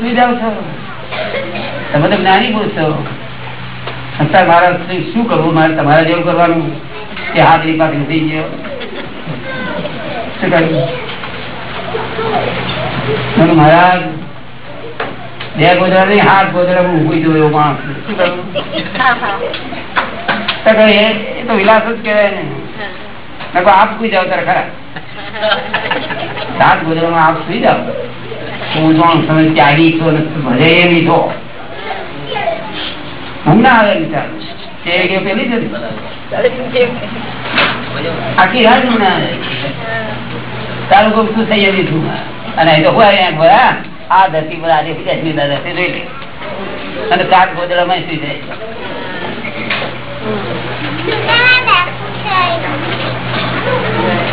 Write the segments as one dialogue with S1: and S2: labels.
S1: સુઈ જાઓ છો? તમે તો જ્ઞાની પુરુષ છો. અત્યારે મારા શું કરવું? મારે તમારા જેવું કરવાનું કે હાથની પાસે થઈ ગયો. શું કર્યું? મહારાજ, બે ગોદડા નહીં હાથ ગોદરા હું ઊભી જોયો માણસ. એ તો વિલાસ જ કહેવાય ને. આપ સુઈ જાઓ ત્યારે ખરા. સાત ગોદરામાં આપ સુઈ જાઓ. હું જાણું તમે ત્યાગી છો ને ભલે એવી છો. હું ના આવે વિચાર તે આખી રાત ના તારું કોક શું થઈ આ ધરતી પર આજે દસમી દાદા છે જોઈ લે. અને સાત ગોદડામાં સુઈ જાય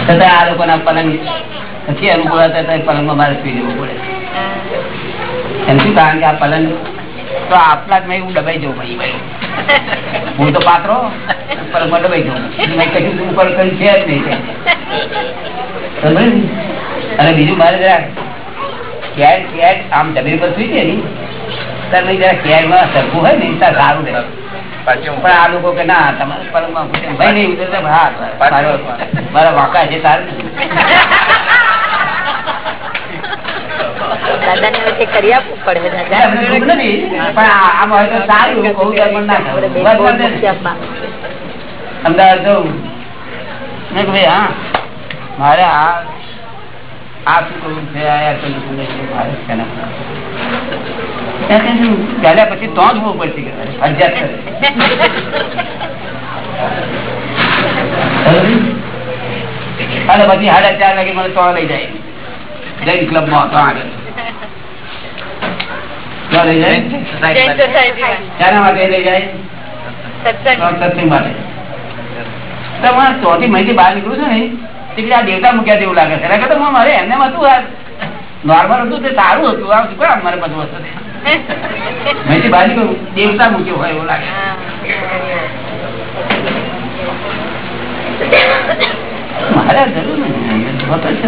S1: છતાં આ લોકોના પલંગ નથી અનુકૂળ હતા તો પલંગમાં મારે સુઈ જવું પડે. એમ શું કારણ કે આ પલંગ તો આટલા જ મેં હું દબાઈ જવું ભાઈ હું તો પાત્રો પલંગમાં દબાઈ જવું મેં કશું ઉપર કઈ છે જ નહીં. અને બીજું મારે જરા કેર કેર આમ જમીન પર સુઈ જાય ને તાર નહીં જરા કેરમાં સરખું હોય ને તાર સારું રહે. પણ આ લોકો કે ના તમારે પલંગમાં. ભાઈ નહીં ઉતરતા હા મારા વાંકા છે તારું.
S2: દાદા ને વચ્ચે કરી આપવું પડે.
S1: અમદાવાદ જવું મેં ભાઈ હા. મારે આ આ શું કરવું છે? પછી તો જ હોવું પડશે. અને પછી સાડા ચાર વાગે મને તો લઈ જાય. જૈન ક્લબમાં તો આગળ ક્યાં લઈ જાય
S2: જૈન
S1: માટે લઈ જાય?
S2: સત્સંગ.
S1: સત્સંગ માટે. તો ચોથી મહિની બહાર નીકળું છું ને એટલે આ દેવતા મૂક્યા તેવું લાગે છે. એટલે કરતા મારે એમને હતું આ નોર્મલ હતું તે સારું હતું. આ શું કામ મારે બધું હતું મહિની બહાર નીકળું દેવતા મૂક્યો હોય એવું લાગે. મારે જરૂર નહીં હોતો છે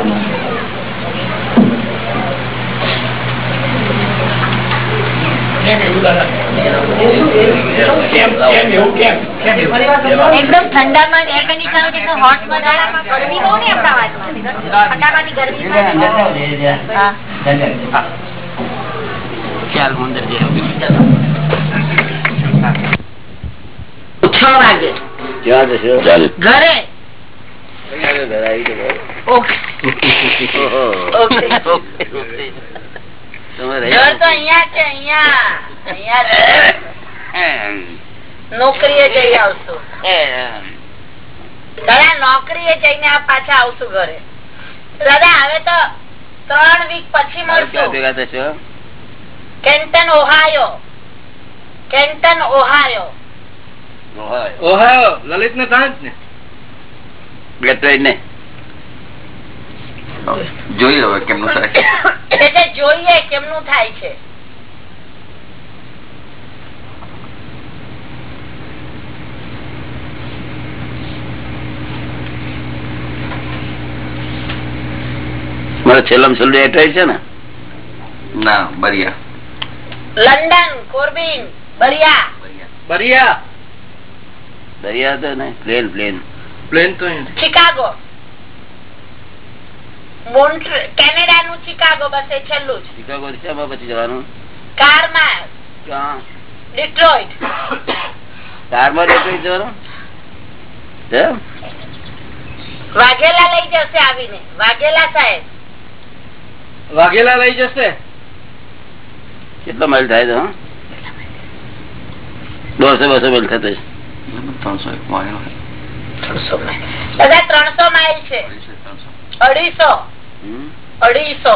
S2: એકદમ ઠંડામાં એર કન્ડિશનર હોય તો હોટમાં ગરમી બહુ નહીં અમદાવાદમાં. ઠંડામાંથી ગરમી ઘરે. ઓકે. ઓકે. છે. નોકરીએ જઈ આવશું. દાદા નોકરીએ જઈને પાછા આવશું ઘરે. દાદા હવે તો ત્રણ વીક પછી મળશું.
S1: ભેગા થશો
S2: Canton Ohio. Canton Ohio.
S3: Ohio. Lalit ને ત્યાં જ ને
S4: બે ને જોઈએ હવે કેમનું થાય
S2: એટલે જોઈએ કેમનું થાય છે.
S4: મારે છેલ્લામાં છેલ્લું એટાય છે ને? ના બરિયા.
S2: London Corbyn બરિયા.
S3: બરિયા.
S4: બરિયા. તો ને પ્લેન પ્લેન.
S3: પ્લેન તો અહીંયા.
S2: ચિકાગો મોન્ટ્રે કેનેડા નું ચિકાગો બસ એ છેલ્લું જ.
S4: શિકાગો પછી જવાનું?
S2: કારમાં.
S4: ક્યાં?
S2: ડિટ્રોઇટ.
S4: કારમાં ડેટરી જવાનું?
S2: વાઘેલા લઈ જશે આવીને. વાઘેલા સાહેબ.
S3: વાઘેલા લઈ જશે?
S4: કેટલો માઇલ થાય તો? દોઢસો બસો માઇલ થતો
S2: ત્રણસો માઇલ. છે. અઢીસો? અઢીસો